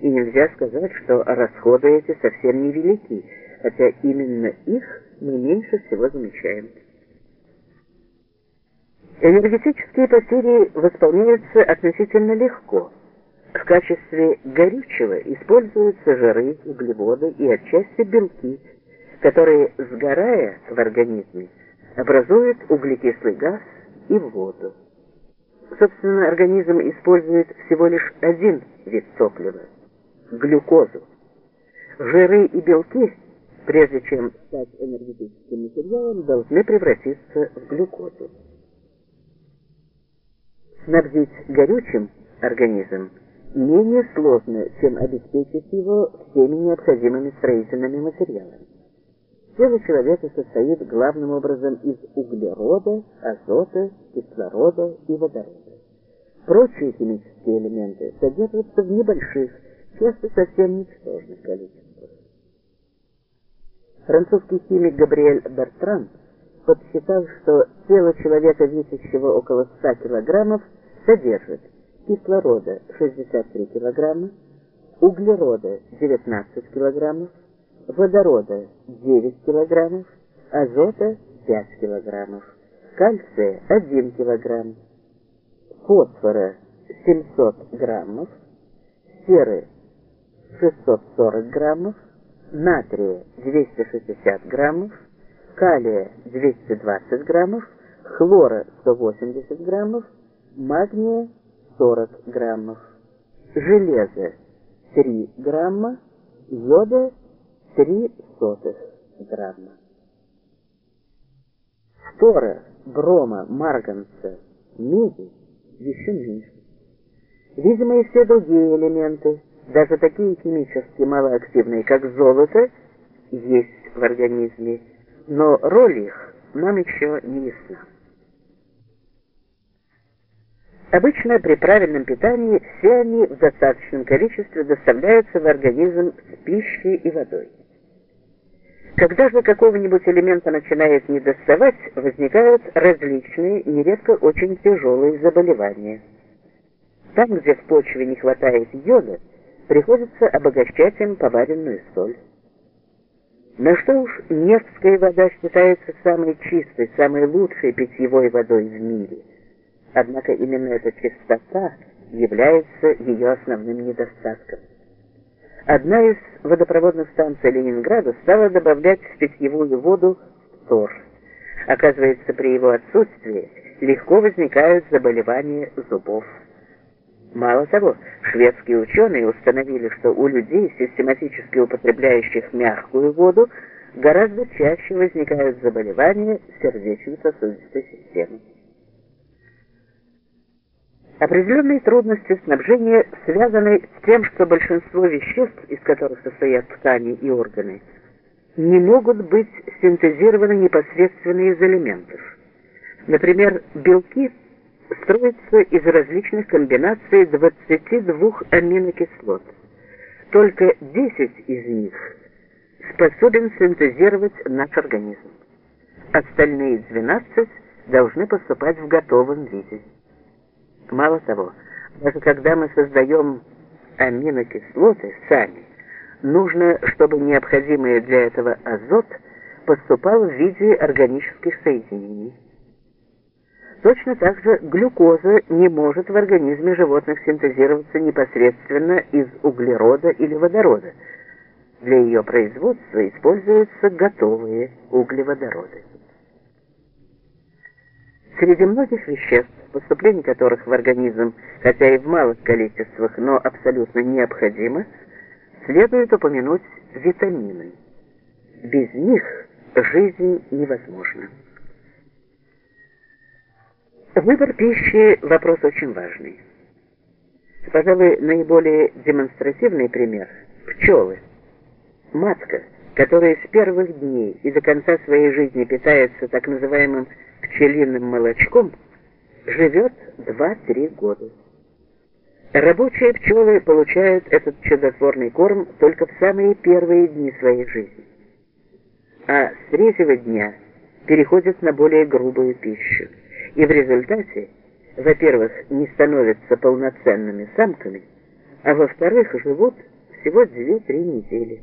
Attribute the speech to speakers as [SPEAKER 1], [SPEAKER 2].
[SPEAKER 1] и нельзя сказать, что расходы эти совсем невелики, хотя именно их мы меньше всего замечаем. Энергетические потери восполняются относительно легко. В качестве горючего используются жиры, углеводы и отчасти белки, которые, сгорая в организме, образуют углекислый газ и воду. Собственно, организм использует всего лишь один вид топлива – глюкозу. Жиры и белки, прежде чем стать энергетическим материалом, должны превратиться в глюкозу. Снабдить горючим организм менее сложно, чем обеспечить его всеми необходимыми строительными материалами. Тело человека состоит главным образом из углерода, азота, кислорода и водорода. Прочие химические элементы содержатся в небольших, часто совсем ничтожных количествах. Французский химик Габриэль Бертран подсчитал, что тело человека, весящего около 100 килограммов, содержит кислорода 63 килограмма, углерода 19 килограммов, водорода 9 килограммов, азота 5 килограммов, кальция 1 килограмм, фосфора 700 граммов, серы 640 граммов, натрия 260 граммов, калия 220 граммов, хлора 180 граммов, магния 40 граммов, железа 3 грамма, йода 3 сотых грамма. Фтора, брома, марганца, меди еще меньше. Видимо, и все другие элементы, даже такие химически малоактивные, как золото, есть в организме, но роль их нам еще не ясна. Обычно при правильном питании все они в достаточном количестве доставляются в организм с пищей и водой. Когда же какого-нибудь элемента начинает недоставать, возникают различные, нередко очень тяжелые заболевания. Там, где в почве не хватает йода, приходится обогащать им поваренную соль. На что уж Невская вода считается самой чистой, самой лучшей питьевой водой в мире – Однако именно эта чистота является ее основным недостатком. Одна из водопроводных станций Ленинграда стала добавлять в питьевую воду фтор. Оказывается, при его отсутствии легко возникают заболевания зубов. Мало того, шведские ученые установили, что у людей, систематически употребляющих мягкую воду, гораздо чаще возникают заболевания сердечно-сосудистой системы. Определенные трудности снабжения связаны с тем, что большинство веществ, из которых состоят ткани и органы, не могут быть синтезированы непосредственно из элементов. Например, белки строятся из различных комбинаций 22 аминокислот. Только 10 из них способен синтезировать наш организм. Остальные 12 должны поступать в готовом виде. Мало того, даже когда мы создаем аминокислоты сами, нужно, чтобы необходимый для этого азот поступал в виде органических соединений. Точно так же глюкоза не может в организме животных синтезироваться непосредственно из углерода или водорода. Для ее производства используются готовые углеводороды. Среди многих веществ, поступление которых в организм, хотя и в малых количествах, но абсолютно необходимо, следует упомянуть витамины. Без них жизнь невозможна. Выбор пищи – вопрос очень важный. Пожалуй, наиболее демонстративный пример – пчелы. Матка, которая с первых дней и до конца своей жизни питается так называемым пчелиным молочком живет 2-3 года. Рабочие пчелы получают этот чудотворный корм только в самые первые дни своей жизни. А с третьего дня переходят на более грубую пищу. И в результате, во-первых, не становятся полноценными самками, а во-вторых, живут всего 2-3 недели.